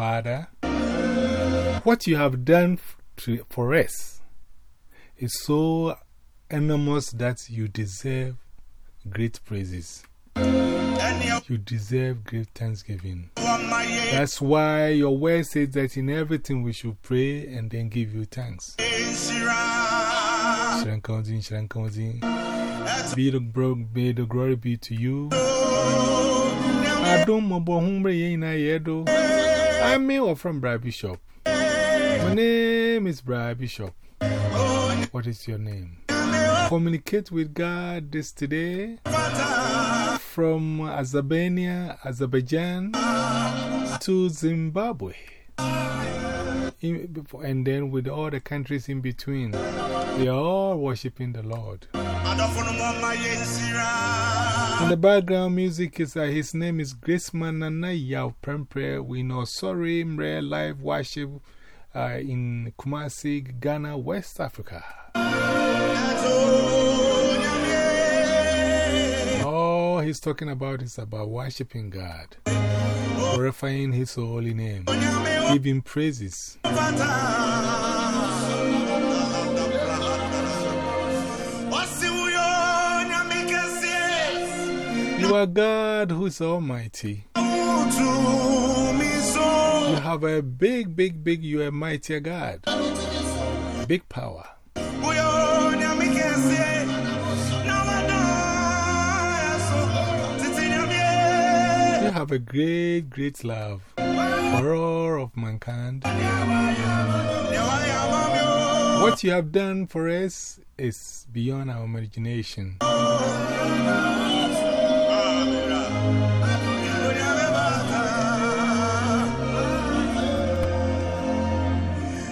Father, what you have done to, for us is so enormous that you deserve great praises. You deserve great thanksgiving. That's why your word says that in everything we should pray and then give you thanks. Shrankonzin, Shrankonzin. Be the, be the glory be to you. I don't know. I'm me from Brad Bishop. My name is Brad Bishop. What is your name? Communicate with God this today from Azerbaijan, Azerbaijan to Zimbabwe. In, and then with all the countries in between, they are all worshiping the Lord. And the background music is uh, his name is Graceman Nana Yao Prempre. We know Sorry Mre live worship uh, in Kumasi, Ghana, West Africa. He's talking about is about worshiping God, glorifying his holy name, giving praises. You are God who is almighty. You have a big, big, big, you are a mighty God. Big power. You have a great, great love for all of mankind. What you have done for us is beyond our imagination.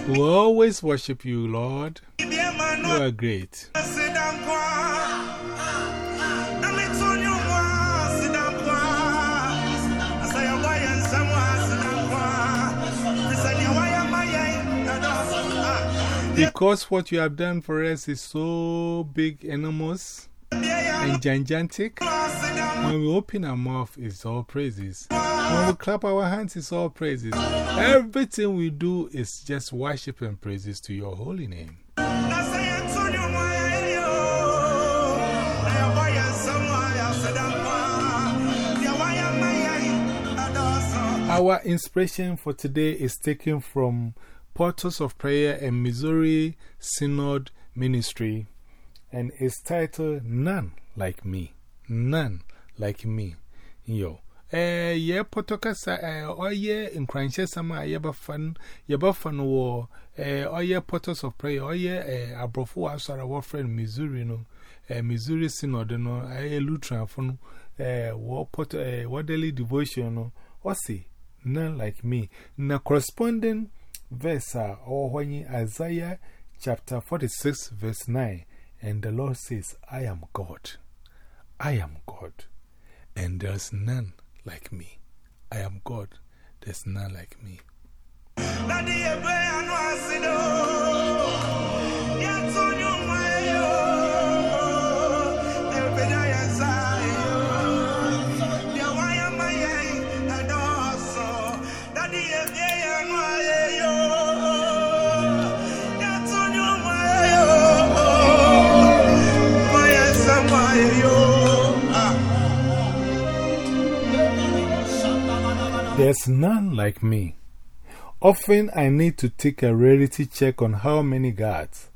We always worship you, Lord. You are great. Because what you have done for us is so big, enormous, and gigantic, when we open our mouth, it's all praises. When we clap our hands, it's all praises. Everything we do is just worship and praises to your holy name. Our inspiration for today is taken from Portals of Prayer and Missouri Synod Ministry and is titled None Like Me. None Like Me. Yo. Eh, ye potokasa, eh, or ye in Cranche Sama, yeba fan, yeba fan war, eh, or ye portals of prayer, or ye, eh, abrofu asara war friend Missouri, no, eh, Missouri Synod, no, eh, Lutheran, fun, eh, war pot, eh, war daily devotion, no, or see, none like me. Na corresponding verse, or when Isaiah chapter 46, verse 9, and the Lord says, I am God, I am God, and there's none like me. I am God, there's none like me. There's none like me. Often I need to take a reality check on how many gods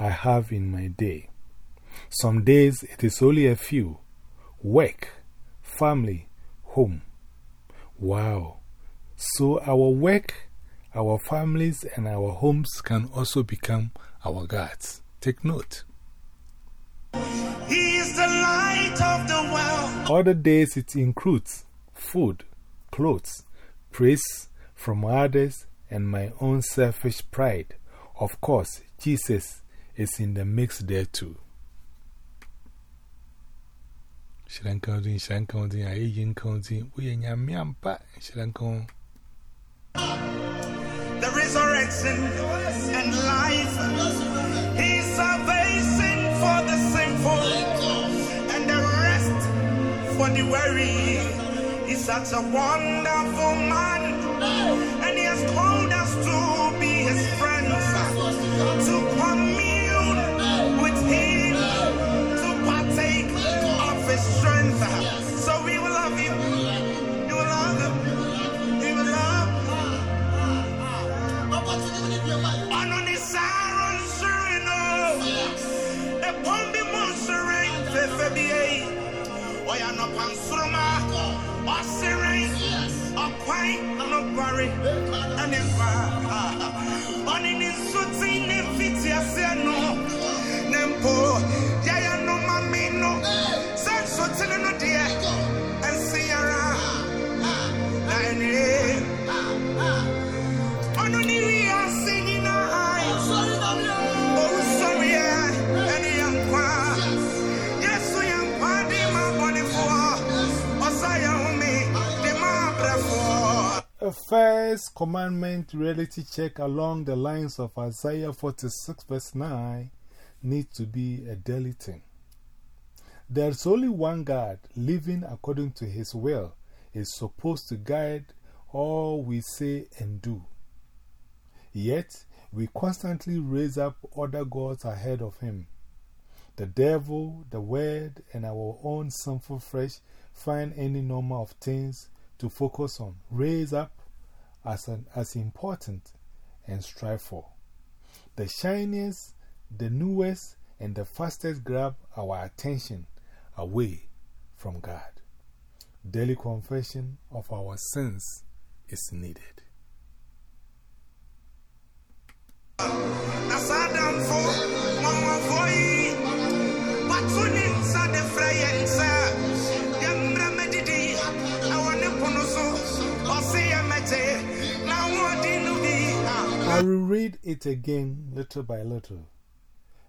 I have in my day. Some days it is only a few work, family, home. Wow. So our work, our families, and our homes can also become our gods. Take note. He is the light of the world. Other days it includes food, clothes, praise from others, and my own selfish pride. Of course, Jesus is in the mix there too. The resurrection and life. He's salvation for the sinful and the rest for the weary. He's such a wonderful man, and He has called us to be His friends, to commune with Him, to partake of His strength. So we will love Him. You will love Him. He will love. Anonisaron Sereno, Epombi Monserrat, FBA. Ọ̀sẹ̀rẹ̀ ọ̀kwáì ọ̀nọ̀gbọ̀rẹ̀ ẹni pa. Ọ̀nì ni nsútì ní fìtì ẹsẹ̀ nù. Ní mpò yẹ́yẹ́ nù first commandment reality check along the lines of Isaiah 46 verse 9 needs to be a daily thing. There's only one God living according to His will is supposed to guide all we say and do. Yet, we constantly raise up other gods ahead of Him. The devil, the word, and our own sinful flesh find any number of things to focus on, raise up as, an, as important, and strive for. The shiniest, the newest, and the fastest grab our attention away from God. Daily confession of our sins is needed. I will read it again little by little.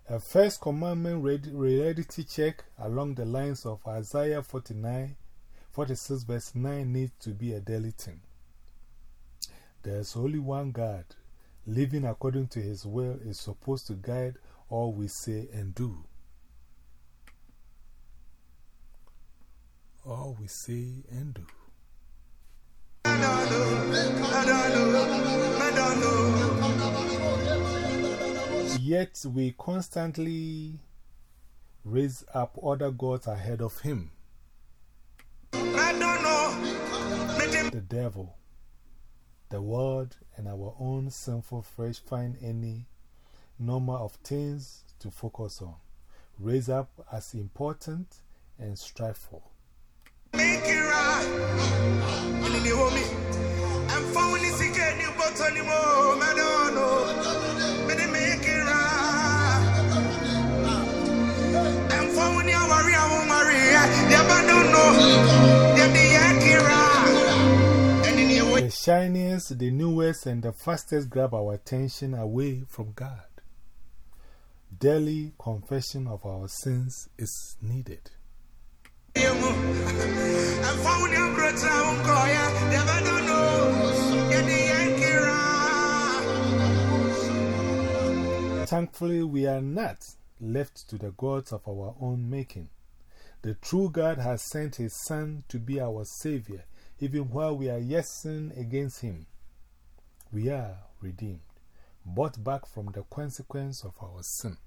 A first commandment reality check along the lines of Isaiah 49, 46 verse 9 needs to be a daily thing. There's only one God. Living according to His will is supposed to guide all we say and do. All we say and do. Yet we constantly raise up other gods ahead of Him. I don't know. Me dem- the devil, the world, and our own sinful flesh find any number of things to focus on, raise up as important, and strive for. The shiniest, the newest, and the fastest grab our attention away from God. Daily confession of our sins is needed. Thankfully, we are not left to the gods of our own making. The true God has sent His Son to be our Savior, even while we are yet sin against Him. We are redeemed, bought back from the consequence of our sin.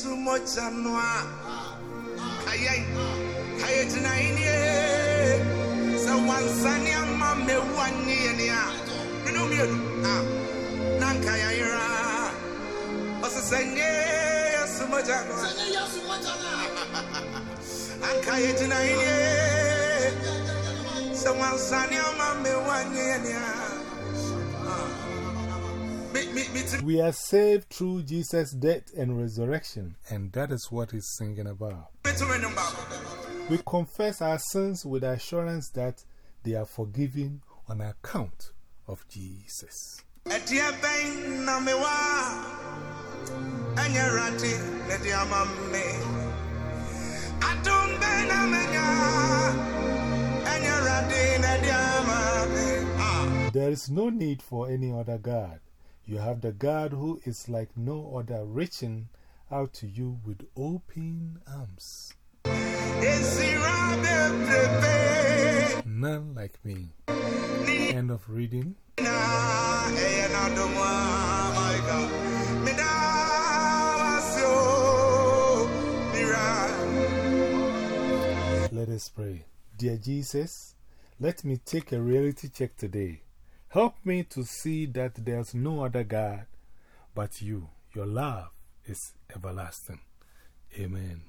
Yesu moja no a. Ayai. Aye tina ini e. Sa wansani ama me wani ni a. Minu mi edu. Ah. Nanka ya ira. Ose senye Yesu moja no a. Anka ye tina ini e. Sa wansani ama me wani ni a. We are saved through Jesus' death and resurrection, and that is what He's singing about. me ti me number. We confess our sins with assurance that they are forgiven on account of Jesus. Etia ben na me wa anya rati ne di ama me Atum ben na me nya anya rati ne di ama me Ah There is no need for any other God. You have the God who is like no other, reaching out to you with open arms. None like me. End of reading. Let us pray. Dear Jesus, let me take a reality check today. Help me to see that there's no other God but you. Your love is everlasting. Amen.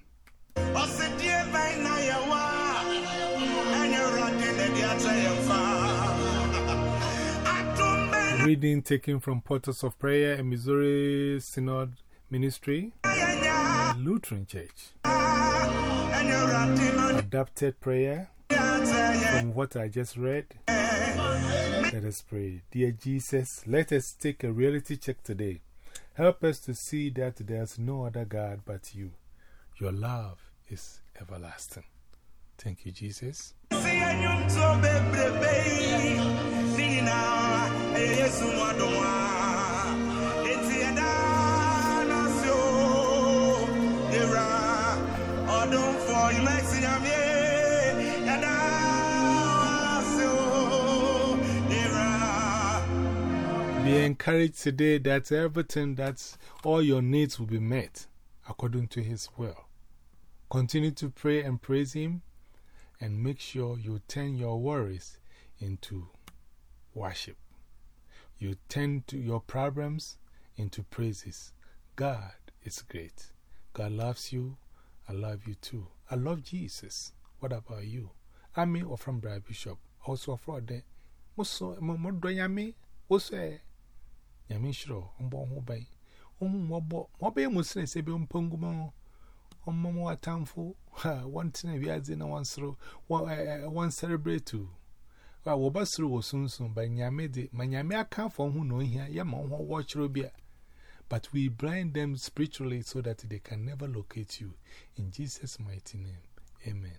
Reading taken from Portals of Prayer in Missouri Synod Ministry, Lutheran Church. Adapted prayer from what I just read. Let us pray. Dear Jesus, let us take a reality check today. Help us to see that there's no other God but you. Your love is everlasting. Thank you, Jesus. Encouraged today that everything that's all your needs will be met according to His will. Continue to pray and praise Him and make sure you turn your worries into worship. You turn to your problems into praises. God is great. God loves you. I love you too. I love Jesus. What about you? I'm or from Brad Bishop. Also, for the also, Modoyami, also, Yamishro, Umbo Hobay. Um, Mobo, Mobe Muslim, Sabi Umpunguma, Ummo Atamfo, one thing we had in one through, one celebrate too. Well, Wobasru was soon soon by Yamedi, Manyame account for who know here, Yamon watch Robia. But we blind them spiritually so that they can never locate you. In Jesus' mighty name, amen.